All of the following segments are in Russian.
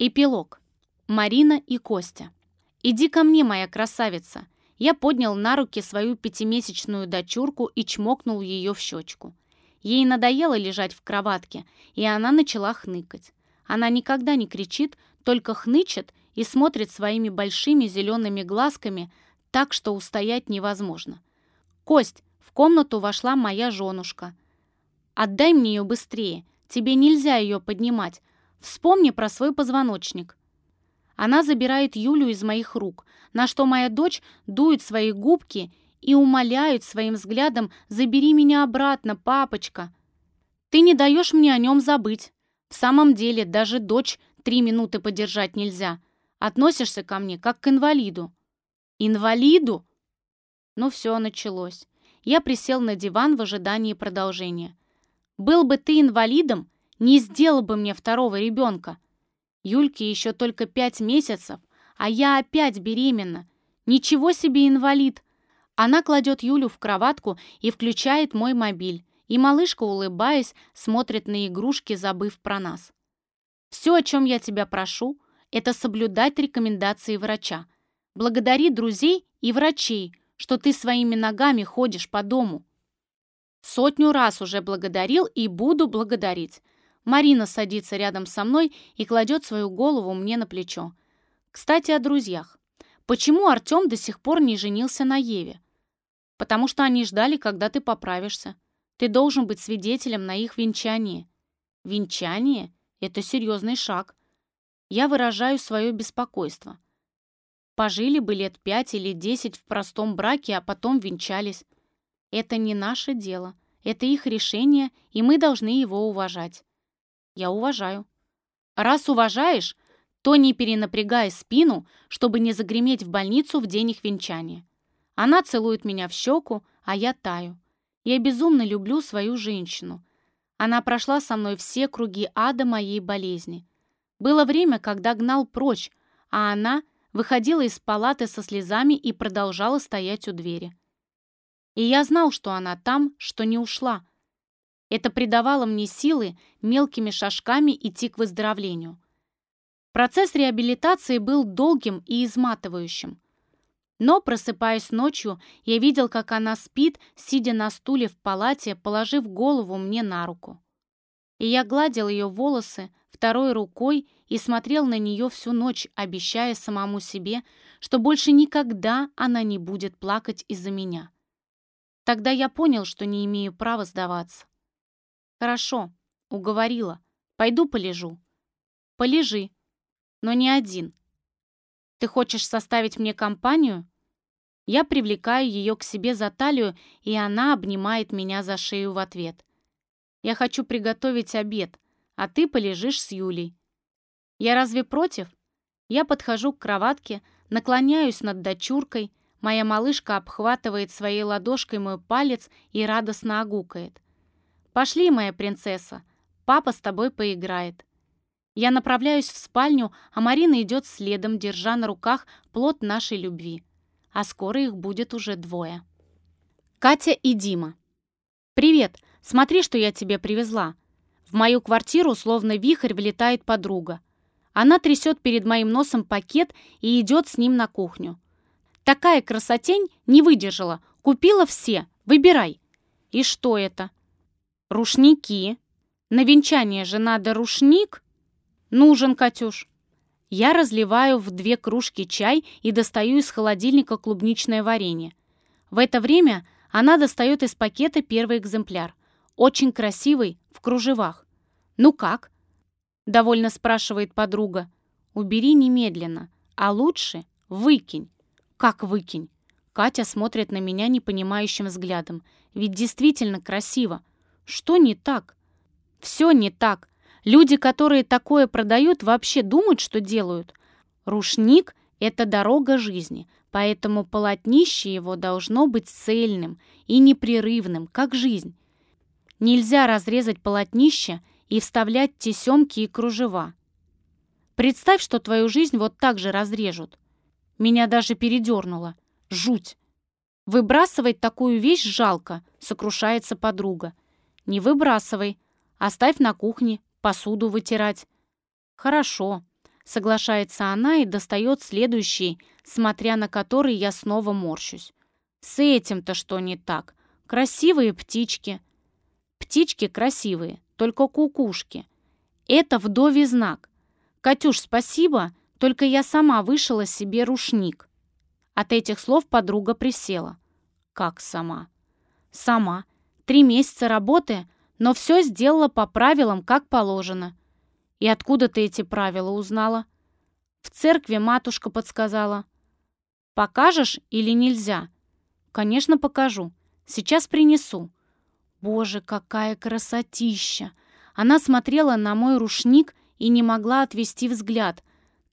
Эпилог. Марина и Костя. «Иди ко мне, моя красавица!» Я поднял на руки свою пятимесячную дочурку и чмокнул ее в щечку. Ей надоело лежать в кроватке, и она начала хныкать. Она никогда не кричит, только хнычет и смотрит своими большими зелеными глазками так, что устоять невозможно. «Кость, в комнату вошла моя женушка. Отдай мне ее быстрее, тебе нельзя ее поднимать, Вспомни про свой позвоночник. Она забирает Юлю из моих рук, на что моя дочь дует свои губки и умоляет своим взглядом «Забери меня обратно, папочка!» Ты не даешь мне о нем забыть. В самом деле, даже дочь три минуты подержать нельзя. Относишься ко мне, как к инвалиду. Инвалиду? Ну все, началось. Я присел на диван в ожидании продолжения. Был бы ты инвалидом, не сделал бы мне второго ребенка. Юльке еще только пять месяцев, а я опять беременна. Ничего себе инвалид. Она кладет Юлю в кроватку и включает мой мобиль, и малышка, улыбаясь, смотрит на игрушки, забыв про нас. Все, о чем я тебя прошу, это соблюдать рекомендации врача. Благодари друзей и врачей, что ты своими ногами ходишь по дому. Сотню раз уже благодарил и буду благодарить. Марина садится рядом со мной и кладет свою голову мне на плечо. Кстати, о друзьях. Почему Артем до сих пор не женился на Еве? Потому что они ждали, когда ты поправишься. Ты должен быть свидетелем на их венчании. Венчание — это серьезный шаг. Я выражаю свое беспокойство. Пожили бы лет пять или десять в простом браке, а потом венчались. Это не наше дело. Это их решение, и мы должны его уважать. Я уважаю. Раз уважаешь, то не перенапрягай спину, чтобы не загреметь в больницу в день их венчания. Она целует меня в щеку, а я таю. Я безумно люблю свою женщину. Она прошла со мной все круги ада моей болезни. Было время, когда гнал прочь, а она выходила из палаты со слезами и продолжала стоять у двери. И я знал, что она там, что не ушла, это придавало мне силы мелкими шажками идти к выздоровлению. Процесс реабилитации был долгим и изматывающим. Но, просыпаясь ночью, я видел, как она спит, сидя на стуле в палате, положив голову мне на руку. И я гладил ее волосы второй рукой и смотрел на нее всю ночь, обещая самому себе, что больше никогда она не будет плакать из-за меня. Тогда я понял, что не имею права сдаваться. «Хорошо, уговорила. Пойду полежу». «Полежи, но не один. Ты хочешь составить мне компанию?» Я привлекаю ее к себе за талию, и она обнимает меня за шею в ответ. «Я хочу приготовить обед, а ты полежишь с Юлей». «Я разве против?» Я подхожу к кроватке, наклоняюсь над дочуркой, моя малышка обхватывает своей ладошкой мой палец и радостно огукает. «Пошли, моя принцесса, папа с тобой поиграет». Я направляюсь в спальню, а Марина идет следом, держа на руках плод нашей любви. А скоро их будет уже двое. Катя и Дима. «Привет! Смотри, что я тебе привезла». В мою квартиру словно вихрь влетает подруга. Она трясет перед моим носом пакет и идет с ним на кухню. Такая красотень не выдержала. Купила все. Выбирай. И что это? Рушники. На венчание же надо рушник. Нужен, Катюш. Я разливаю в две кружки чай и достаю из холодильника клубничное варенье. В это время она достает из пакета первый экземпляр. Очень красивый, в кружевах. «Ну как?» — довольно спрашивает подруга. «Убери немедленно, а лучше выкинь». «Как выкинь?» Катя смотрит на меня непонимающим взглядом. «Ведь действительно красиво. Что не так? Все не так. Люди, которые такое продают, вообще думают, что делают. Рушник — это дорога жизни, поэтому полотнище его должно быть цельным и непрерывным, как жизнь. Нельзя разрезать полотнище и вставлять тесемки и кружева. Представь, что твою жизнь вот так же разрежут. Меня даже передернуло. Жуть. Выбрасывать такую вещь жалко, сокрушается подруга. Не выбрасывай. Оставь на кухне, посуду вытирать. Хорошо. Соглашается она и достает следующий, смотря на который я снова морщусь. С этим-то что не так? Красивые птички. Птички красивые, только кукушки. Это вдовий знак. Катюш, спасибо, только я сама вышила себе рушник. От этих слов подруга присела. Как сама? Сама. Три месяца работы, но все сделала по правилам, как положено. «И откуда ты эти правила узнала?» «В церкви матушка подсказала». «Покажешь или нельзя?» «Конечно, покажу. Сейчас принесу». «Боже, какая красотища!» Она смотрела на мой рушник и не могла отвести взгляд.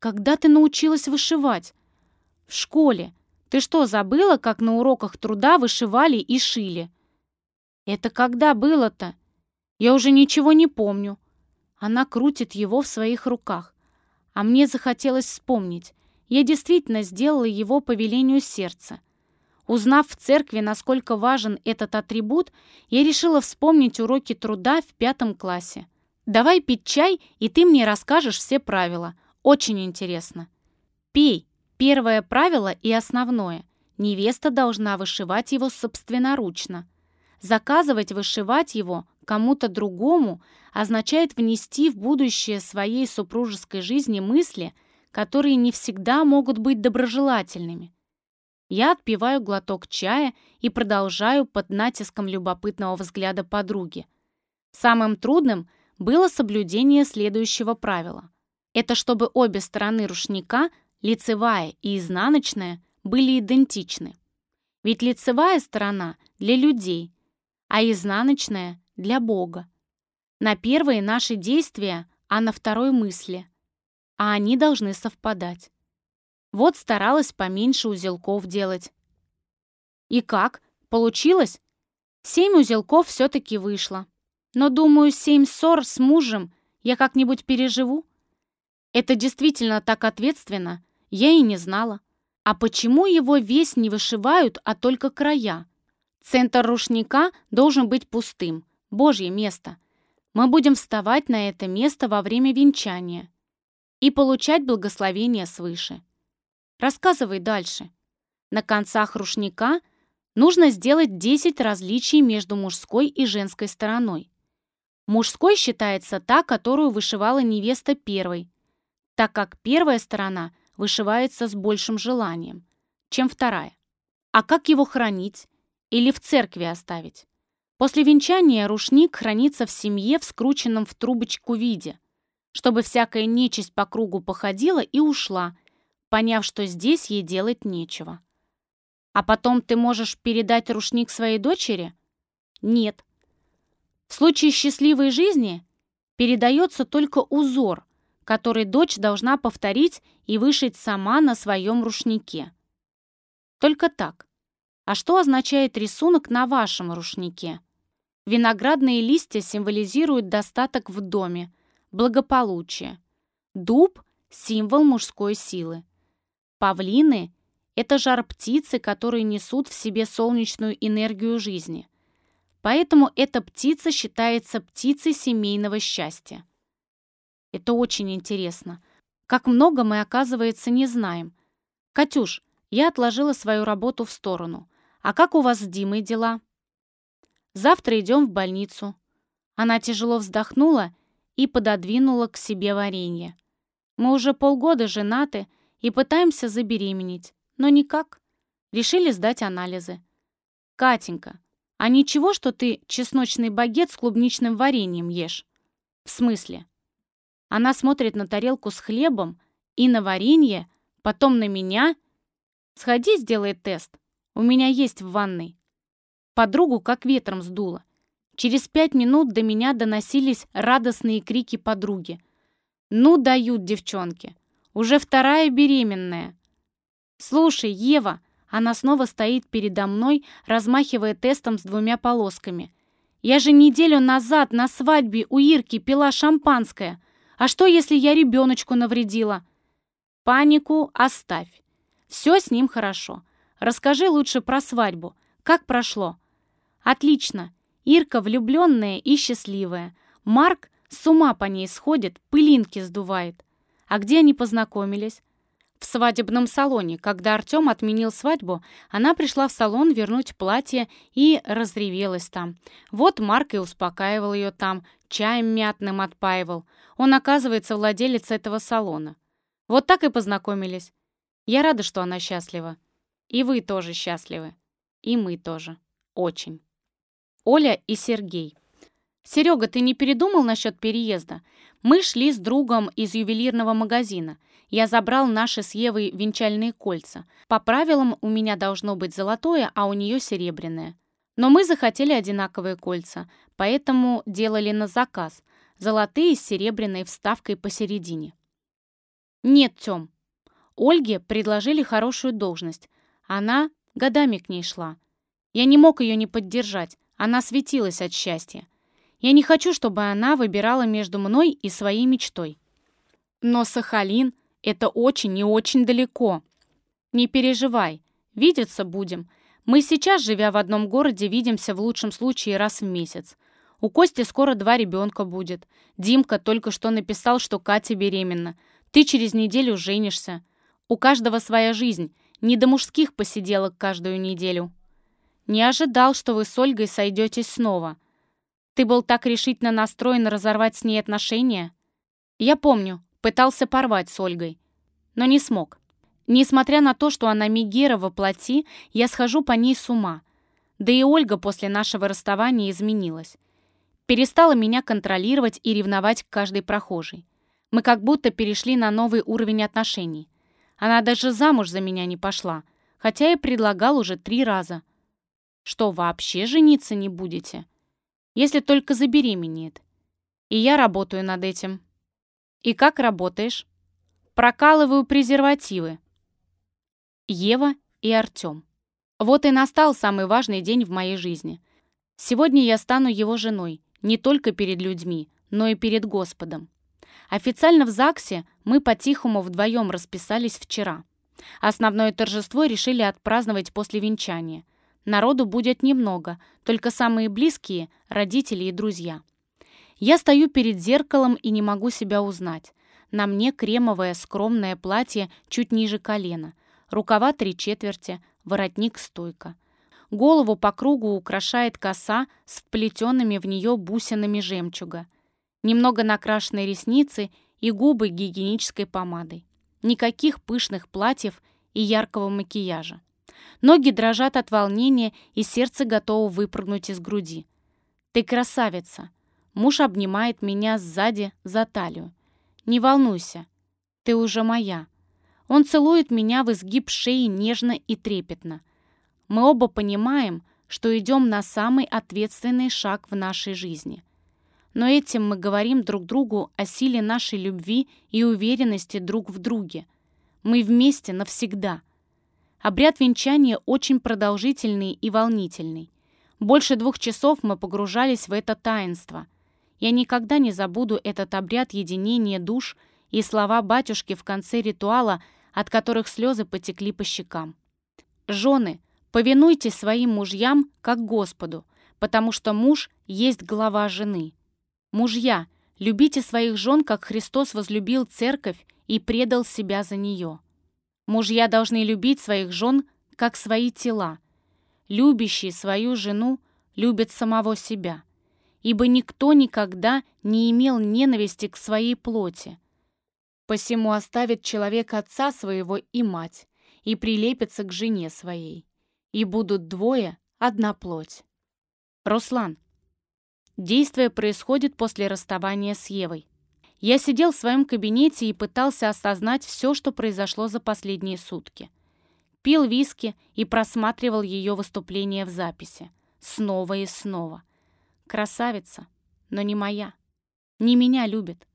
«Когда ты научилась вышивать?» «В школе. Ты что, забыла, как на уроках труда вышивали и шили?» «Это когда было-то?» «Я уже ничего не помню. Она крутит его в своих руках. А мне захотелось вспомнить. Я действительно сделала его по велению сердца. Узнав в церкви, насколько важен этот атрибут, я решила вспомнить уроки труда в пятом классе. «Давай пить чай, и ты мне расскажешь все правила. Очень интересно». «Пей. Первое правило и основное. Невеста должна вышивать его собственноручно. Заказывать вышивать его кому-то другому означает внести в будущее своей супружеской жизни мысли, которые не всегда могут быть доброжелательными. Я отпиваю глоток чая и продолжаю под натиском любопытного взгляда подруги. Самым трудным было соблюдение следующего правила. Это чтобы обе стороны рушника, лицевая и изнаночная, были идентичны. Ведь лицевая сторона для людей, а изнаночная для Бога. На первые наши действия, а на второй мысли. А они должны совпадать. Вот старалась поменьше узелков делать. И как? Получилось? Семь узелков все-таки вышло. Но, думаю, семь ссор с мужем я как-нибудь переживу. Это действительно так ответственно, я и не знала. А почему его весь не вышивают, а только края? Центр рушника должен быть пустым, Божье место. Мы будем вставать на это место во время венчания и получать благословение свыше. Рассказывай дальше. На концах рушника нужно сделать 10 различий между мужской и женской стороной. Мужской считается та, которую вышивала невеста первой, так как первая сторона вышивается с большим желанием, чем вторая. А как его хранить или в церкви оставить? После венчания рушник хранится в семье в скрученном в трубочку виде, чтобы всякая нечисть по кругу походила и ушла, поняв, что здесь ей делать нечего. А потом ты можешь передать рушник своей дочери? Нет. В случае счастливой жизни передается только узор, который дочь должна повторить и вышить сама на своем рушнике. Только так. А что означает рисунок на вашем рушнике? Виноградные листья символизируют достаток в доме, благополучие. Дуб – символ мужской силы. Павлины – это жар-птицы, которые несут в себе солнечную энергию жизни. Поэтому эта птица считается птицей семейного счастья. Это очень интересно. Как много мы, оказывается, не знаем. Катюш, я отложила свою работу в сторону. «А как у вас с Димой дела?» «Завтра идем в больницу». Она тяжело вздохнула и пододвинула к себе варенье. «Мы уже полгода женаты и пытаемся забеременеть, но никак. Решили сдать анализы». «Катенька, а ничего, что ты чесночный багет с клубничным вареньем ешь?» «В смысле?» Она смотрит на тарелку с хлебом и на варенье, потом на меня. «Сходи, сделай тест. У меня есть в ванной. Подругу как ветром сдуло. Через пять минут до меня доносились радостные крики подруги. «Ну, дают девчонки! Уже вторая беременная!» «Слушай, Ева!» Она снова стоит передо мной, размахивая тестом с двумя полосками. «Я же неделю назад на свадьбе у Ирки пила шампанское. А что, если я ребеночку навредила?» «Панику оставь. Все с ним хорошо. Расскажи лучше про свадьбу. Как прошло?» «Отлично. Ирка влюбленная и счастливая. Марк с ума по ней сходит, пылинки сдувает. А где они познакомились? В свадебном салоне. Когда Артем отменил свадьбу, она пришла в салон вернуть платье и разревелась там. Вот Марк и успокаивал ее там, чаем мятным отпаивал. Он, оказывается, владелец этого салона. Вот так и познакомились. Я рада, что она счастлива. И вы тоже счастливы. И мы тоже. Очень. Оля и Сергей. «Серега, ты не передумал насчет переезда? Мы шли с другом из ювелирного магазина. Я забрал наши с Евой венчальные кольца. По правилам у меня должно быть золотое, а у нее серебряное. Но мы захотели одинаковые кольца, поэтому делали на заказ. Золотые с серебряной вставкой посередине. Нет, Тём. Ольге предложили хорошую должность. Она годами к ней шла. Я не мог ее не поддержать. Она светилась от счастья. Я не хочу, чтобы она выбирала между мной и своей мечтой. Но Сахалин — это очень и очень далеко. Не переживай, видеться будем. Мы сейчас, живя в одном городе, видимся в лучшем случае раз в месяц. У Кости скоро два ребенка будет. Димка только что написал, что Катя беременна. Ты через неделю женишься. У каждого своя жизнь. Не до мужских посиделок каждую неделю. Не ожидал, что вы с Ольгой сойдетесь снова. Ты был так решительно настроен разорвать с ней отношения? Я помню, пытался порвать с Ольгой, но не смог. Несмотря на то, что она Мегера воплоти, я схожу по ней с ума. Да и Ольга после нашего расставания изменилась. Перестала меня контролировать и ревновать к каждой прохожей. Мы как будто перешли на новый уровень отношений. Она даже замуж за меня не пошла, хотя и предлагал уже три раза – что, вообще жениться не будете? Если только забеременеет. И я работаю над этим. И как работаешь? Прокалываю презервативы. Ева и Артем. Вот и настал самый важный день в моей жизни. Сегодня я стану его женой, не только перед людьми, но и перед Господом. Официально в ЗАГСе мы по-тихому вдвоем расписались вчера. Основное торжество решили отпраздновать после венчания – Народу будет немного, только самые близкие, родители и друзья. Я стою перед зеркалом и не могу себя узнать. На мне кремовое скромное платье чуть ниже колена, рукава три четверти, воротник стойка. Голову по кругу украшает коса с вплетенными в нее бусинами жемчуга. Немного накрашенные ресницы и губы гигиенической помадой. Никаких пышных платьев и яркого макияжа. Ноги дрожат от волнения, и сердце готово выпрыгнуть из груди. «Ты красавица!» Муж обнимает меня сзади за талию. «Не волнуйся, ты уже моя». Он целует меня в изгиб шеи нежно и трепетно. Мы оба понимаем, что идем на самый ответственный шаг в нашей жизни. Но этим мы говорим друг другу о силе нашей любви и уверенности друг в друге. Мы вместе навсегда — Обряд венчания очень продолжительный и волнительный. Больше двух часов мы погружались в это таинство. Я никогда не забуду этот обряд единения душ и слова батюшки в конце ритуала, от которых слезы потекли по щекам. «Жены, повинуйтесь своим мужьям, как Господу, потому что муж есть глава жены. Мужья, любите своих жен, как Христос возлюбил церковь и предал себя за нее». Мужья должны любить своих жен, как свои тела. Любящий свою жену любит самого себя, ибо никто никогда не имел ненависти к своей плоти. Посему оставит человек отца своего и мать, и прилепится к жене своей, и будут двое одна плоть. Руслан. Действие происходит после расставания с Евой. Я сидел в своем кабинете и пытался осознать все, что произошло за последние сутки. Пил виски и просматривал ее выступление в записи. Снова и снова. Красавица, но не моя. Не меня любит.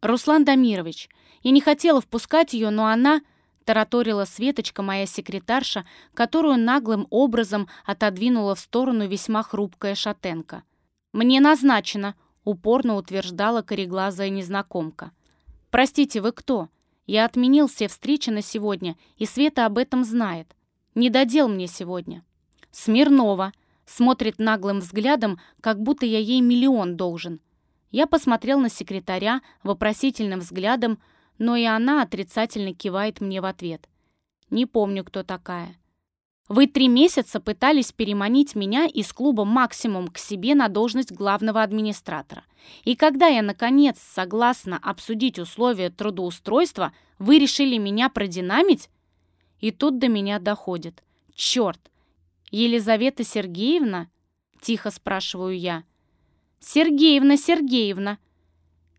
Руслан Дамирович, я не хотела впускать ее, но она тараторила Светочка, моя секретарша, которую наглым образом отодвинула в сторону весьма хрупкая шатенка. «Мне назначено», упорно утверждала кореглазая незнакомка. «Простите, вы кто? Я отменил все встречи на сегодня, и Света об этом знает. Не додел мне сегодня». «Смирнова», смотрит наглым взглядом, как будто я ей миллион должен. Я посмотрел на секретаря вопросительным взглядом, но и она отрицательно кивает мне в ответ. Не помню, кто такая. Вы три месяца пытались переманить меня из клуба «Максимум» к себе на должность главного администратора. И когда я, наконец, согласна обсудить условия трудоустройства, вы решили меня продинамить? И тут до меня доходит. Черт! Елизавета Сергеевна? Тихо спрашиваю я. Сергеевна, Сергеевна!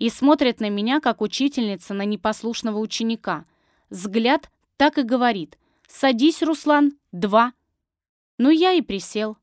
И смотрит на меня, как учительница на непослушного ученика. Взгляд так и говорит. «Садись, Руслан, два». Ну, я и присел.